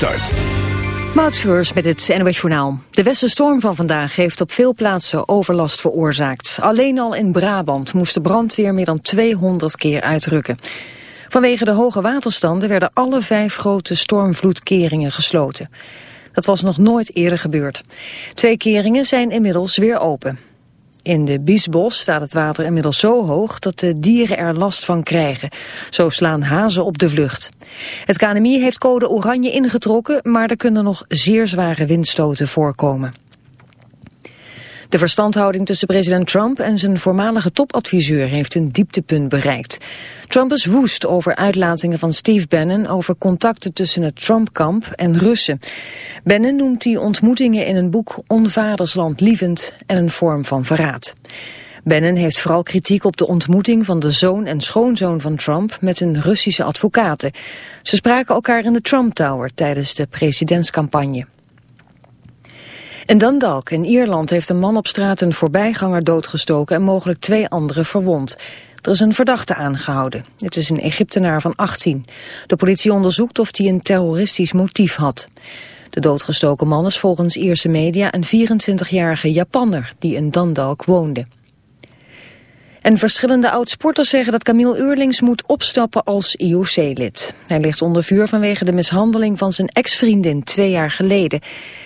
start. Met het NOS Journaal. De westenstorm van vandaag heeft op veel plaatsen overlast veroorzaakt. Alleen al in Brabant moest de brandweer meer dan 200 keer uitrukken. Vanwege de hoge waterstanden werden alle vijf grote stormvloedkeringen gesloten. Dat was nog nooit eerder gebeurd. Twee keringen zijn inmiddels weer open. In de Biesbos staat het water inmiddels zo hoog dat de dieren er last van krijgen. Zo slaan hazen op de vlucht. Het KNMI heeft code oranje ingetrokken, maar er kunnen nog zeer zware windstoten voorkomen. De verstandhouding tussen president Trump en zijn voormalige topadviseur heeft een dieptepunt bereikt. Trump is woest over uitlatingen van Steve Bannon over contacten tussen het Trump-kamp en Russen. Bannon noemt die ontmoetingen in een boek onvaderslandlievend en een vorm van verraad. Bannon heeft vooral kritiek op de ontmoeting van de zoon en schoonzoon van Trump met een Russische advocaten. Ze spraken elkaar in de Trump Tower tijdens de presidentscampagne. In Dundalk in Ierland heeft een man op straat een voorbijganger doodgestoken en mogelijk twee anderen verwond. Er is een verdachte aangehouden. Het is een Egyptenaar van 18. De politie onderzoekt of hij een terroristisch motief had. De doodgestoken man is volgens Ierse media een 24-jarige Japanner die in Dundalk woonde. En verschillende oud-sporters zeggen dat Camille Eurlings moet opstappen als IOC-lid. Hij ligt onder vuur vanwege de mishandeling van zijn ex-vriendin twee jaar geleden.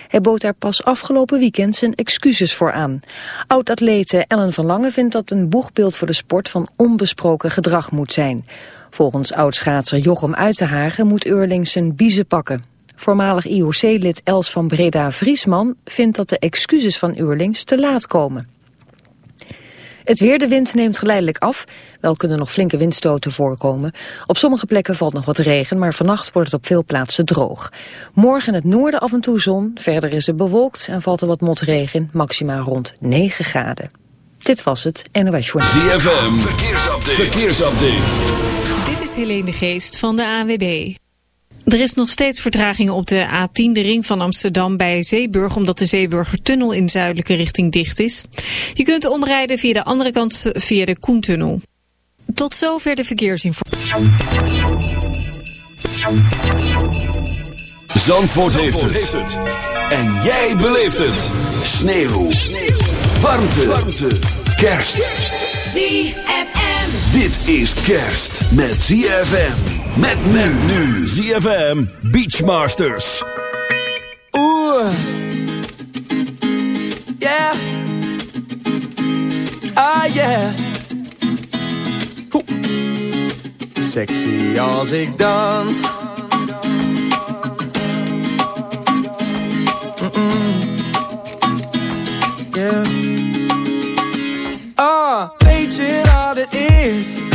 Hij bood daar pas afgelopen weekend zijn excuses voor aan. Oud-atlete Ellen van Lange vindt dat een boegbeeld voor de sport van onbesproken gedrag moet zijn. Volgens oud-schaatser Jochem Uitenhagen moet Eurlings zijn biezen pakken. Voormalig IOC-lid Els van Breda-Vriesman vindt dat de excuses van Eurlings te laat komen. Het weer, de wind neemt geleidelijk af. Wel kunnen nog flinke windstoten voorkomen. Op sommige plekken valt nog wat regen, maar vannacht wordt het op veel plaatsen droog. Morgen in het noorden af en toe zon, verder is het bewolkt en valt er wat motregen, maxima rond 9 graden. Dit was het NOS Journal. ZFM, verkeersupdate. verkeersupdate. Dit is Helene de Geest van de AWB. Er is nog steeds vertraging op de A10, de ring van Amsterdam bij Zeeburg, omdat de Zeeburgertunnel in zuidelijke richting dicht is. Je kunt omrijden via de andere kant via de Koentunnel. Tot zover de verkeersinformatie. Zandvoort, heeft, het. En jij beleeft het. Sneeuw. Sneeuw. Warmte. Warmte. Kerst. ZFM. Dit is kerst met ZFM. Met men nu. ZFM Beachmasters. Oeh. Yeah. Ah yeah. Hoe. Sexy als ik dans. Yeah. Ah, weet je wat het is?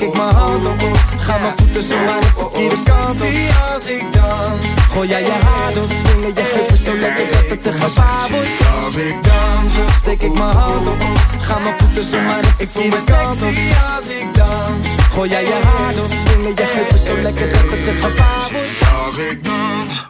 Steek ik mijn hand op Ga mijn voeten zo de verkeerde kant op. als ik dans. Gooi jij je haar door Swingen je heupen zo lekker dat het te gevaar wordt. Als ik dans. Steek ik mijn hand op Ga mijn voeten zo aan de verkeerde kant op. als ik dans. Gooi jij je haar door Swingen je heupen zo lekker dat het te gevaar wordt. Als ik dans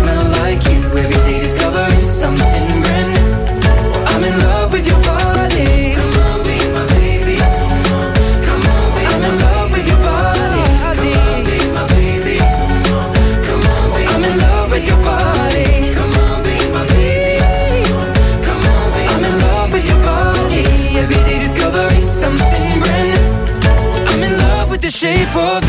people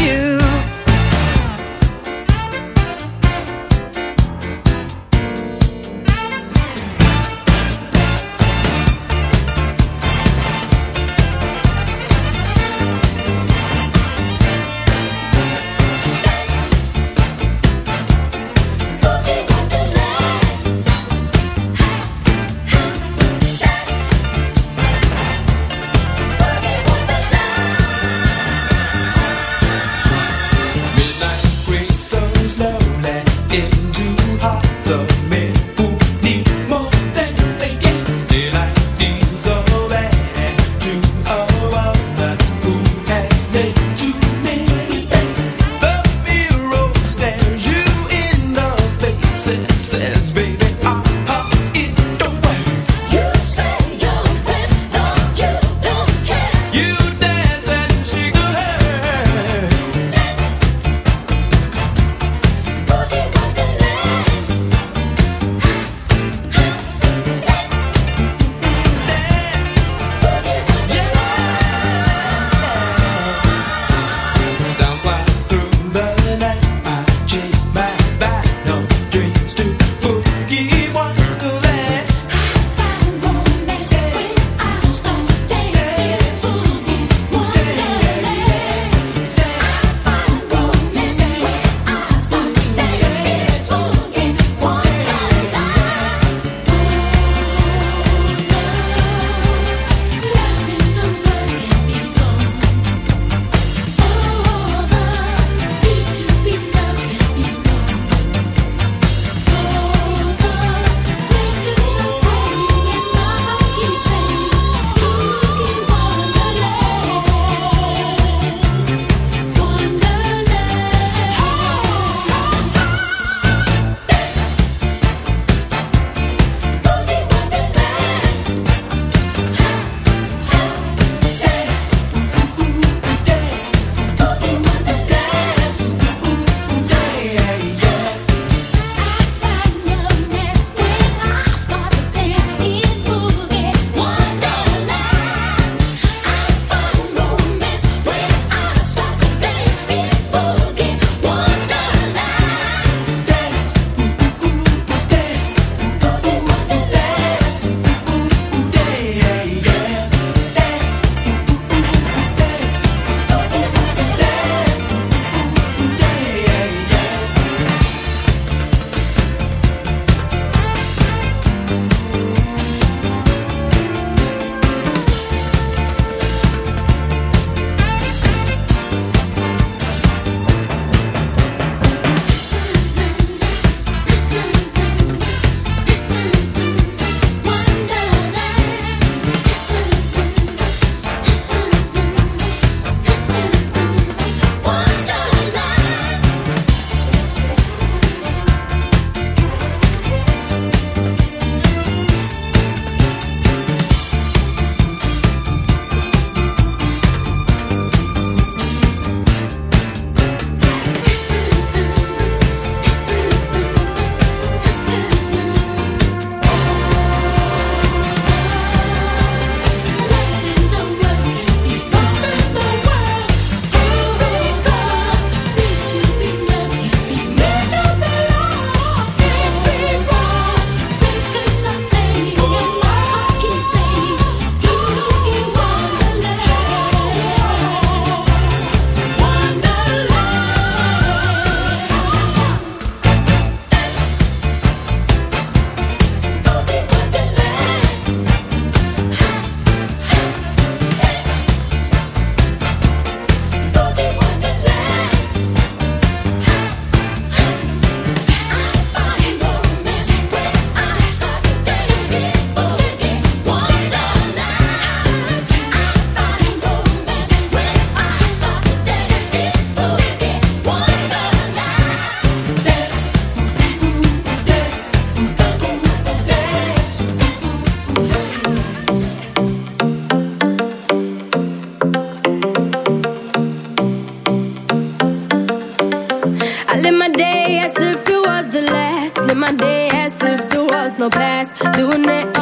no past. Doing it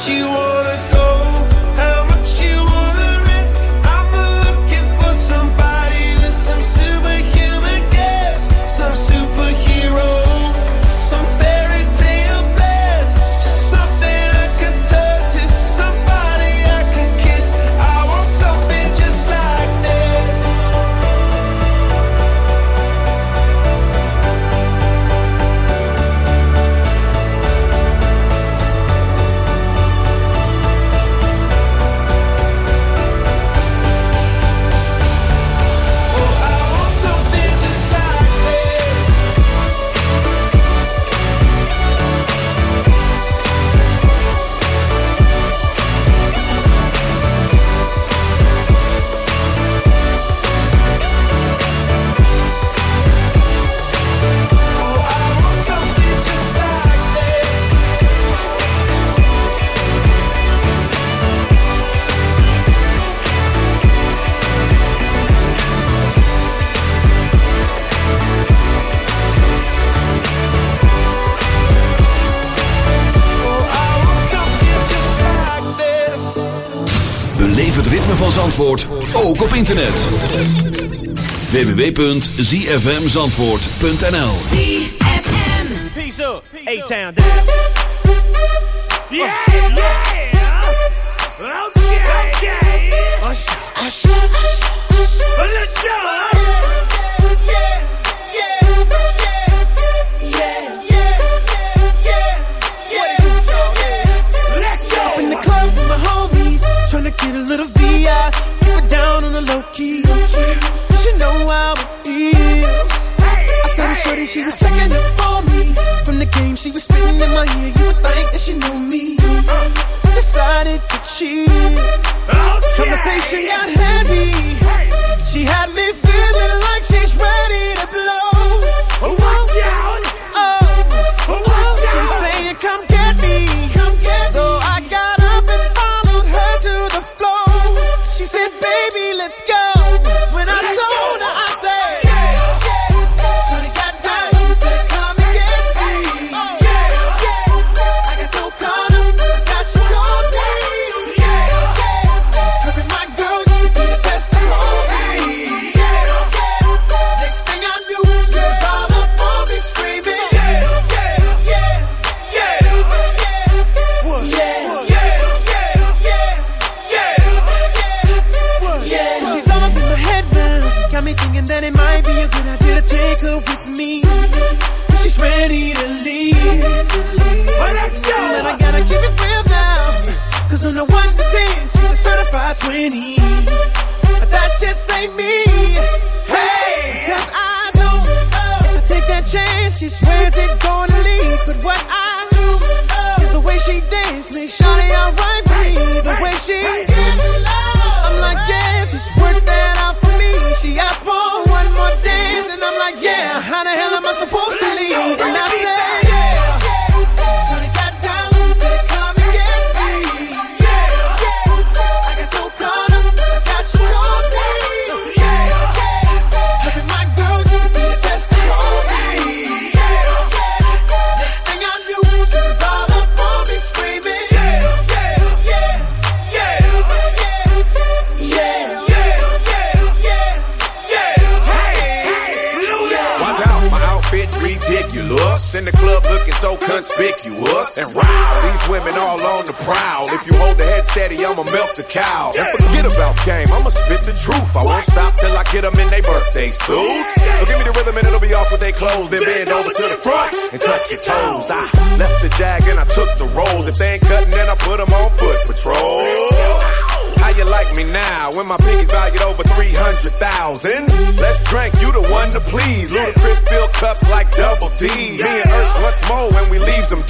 what you want. Ook op internet. www.zfmzandvoort.nl ZFM. Peace up. A-Town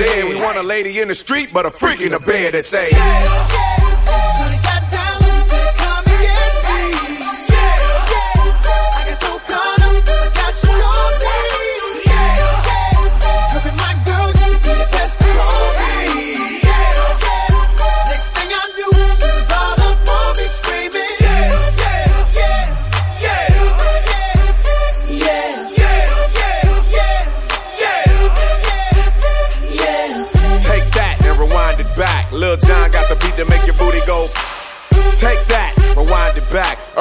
down. in the street, but a freak in the bed that say,